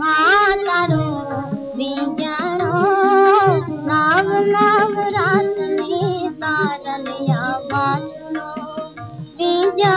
मानो बीजरो नम बीजा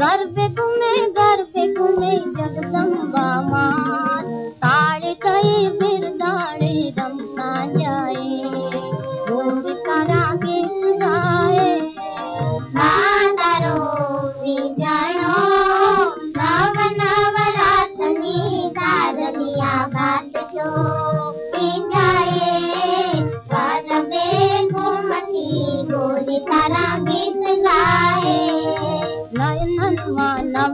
गर्भ घूमे गर्भ घूमे जगदम्बा माँ ताड़े कहे फिर ताड़े रमना जाए। गोद करा के सुधाए मातारो विजनो बात जाए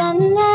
la la